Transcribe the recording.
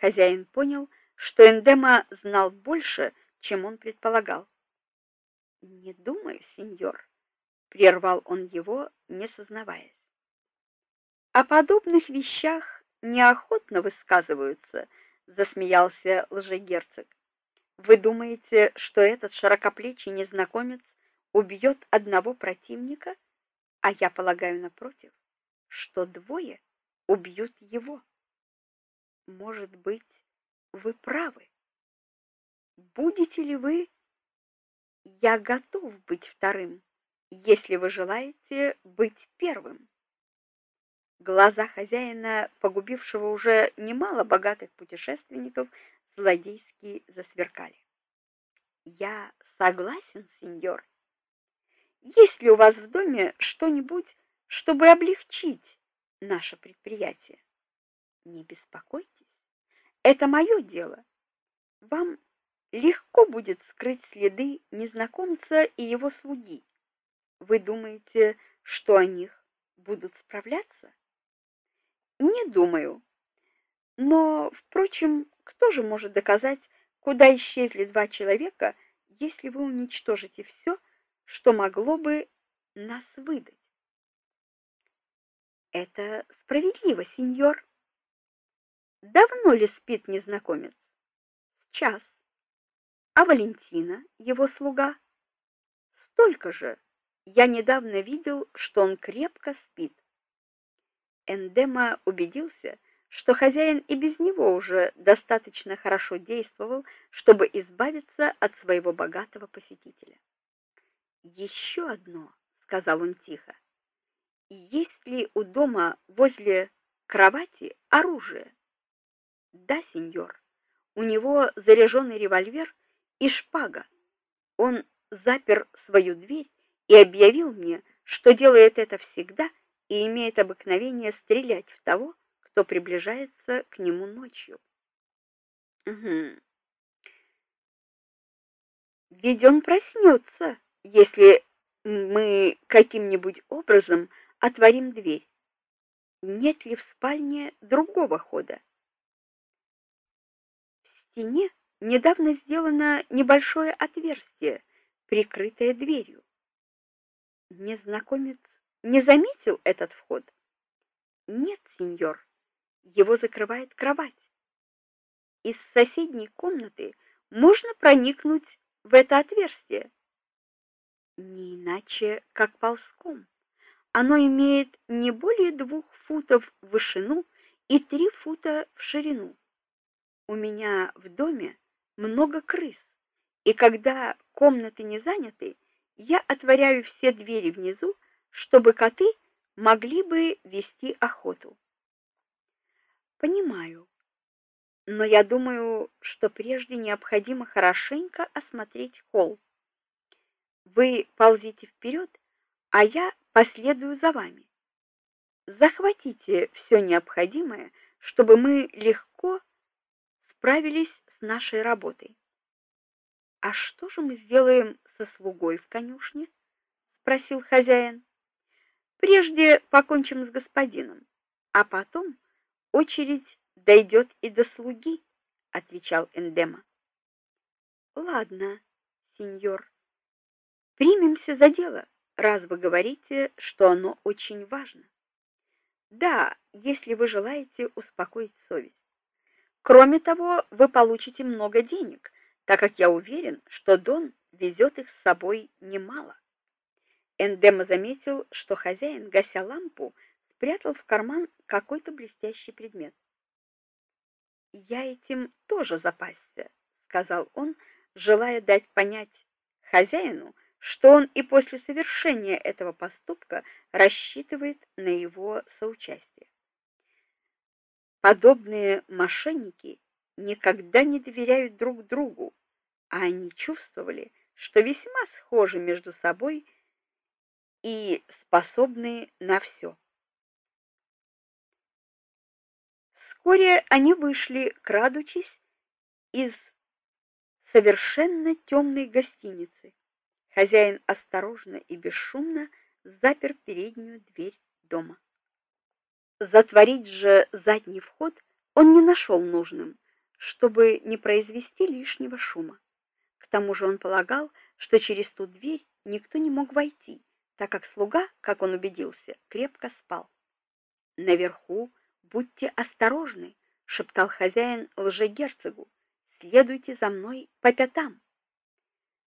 Хозяин понял, что Эндема знал больше, чем он предполагал. "Не думаю, сеньор", прервал он его, не сознаваясь. "О подобных вещах неохотно высказываются", засмеялся лжегерцог. "Вы думаете, что этот широкоплечий незнакомец убьет одного противника, а я полагаю напротив, что двое убьют его?" Может быть, вы правы. Будете ли вы Я готов быть вторым, если вы желаете быть первым. Глаза хозяина, погубившего уже немало богатых путешественников, злодейски засверкали. Я согласен, сеньор. Есть ли у вас в доме что-нибудь, чтобы облегчить наше предприятие? Не беспокойтесь. Это мое дело. Вам легко будет скрыть следы незнакомца и его слуги. Вы думаете, что о них будут справляться? Не думаю. Но, впрочем, кто же может доказать, куда исчезли два человека, если вы уничтожите все, что могло бы нас выдать? Это справедливо, сеньор. Давно ли спит незнакомец? Час. А Валентина, его слуга? Столько же. Я недавно видел, что он крепко спит. Эндема убедился, что хозяин и без него уже достаточно хорошо действовал, чтобы избавиться от своего богатого посетителя. «Еще одно, сказал он тихо. Есть ли у дома возле кровати оружие? Да, сеньор. У него заряженный револьвер и шпага. Он запер свою дверь и объявил мне, что делает это всегда и имеет обыкновение стрелять в того, кто приближается к нему ночью. Угу. Ведь он проснется, если мы каким-нибудь образом отворим дверь. Нет ли в спальне другого хода? Стене недавно сделано небольшое отверстие, прикрытое дверью. Незнакомец не заметил этот вход? Нет, сеньор. Его закрывает кровать. Из соседней комнаты можно проникнуть в это отверстие. Не иначе, как ползком. Оно имеет не более двух футов в вышину и три фута в ширину. У меня в доме много крыс, и когда комнаты не заняты, я отворяю все двери внизу, чтобы коты могли бы вести охоту. Понимаю. Но я думаю, что прежде необходимо хорошенько осмотреть холл. Вы ползите вперед, а я последую за вами. Захватите все необходимое, чтобы мы легко справились с нашей работой. А что же мы сделаем со слугой в конюшне? спросил хозяин. Прежде покончим с господином, а потом очередь дойдет и до слуги, отвечал Эндема. Ладно, сеньор. Примемся за дело, раз вы говорите, что оно очень важно. Да, если вы желаете успокоить совесть. Кроме того, вы получите много денег, так как я уверен, что Дон везет их с собой немало. Эндема заметил, что хозяин, гася лампу, спрятал в карман какой-то блестящий предмет. "Я этим тоже запасся", сказал он, желая дать понять хозяину, что он и после совершения этого поступка рассчитывает на его соучастие. Подобные мошенники никогда не доверяют друг другу, а они чувствовали, что весьма схожи между собой и способны на все. Вскоре они вышли, крадучись, из совершенно темной гостиницы. Хозяин осторожно и бесшумно запер переднюю дверь дома. Затворить же задний вход он не нашел нужным, чтобы не произвести лишнего шума. К тому же он полагал, что через ту дверь никто не мог войти, так как слуга, как он убедился, крепко спал. Наверху будьте осторожны, шептал хозяин лжегерцогу. Следуйте за мной по пятам.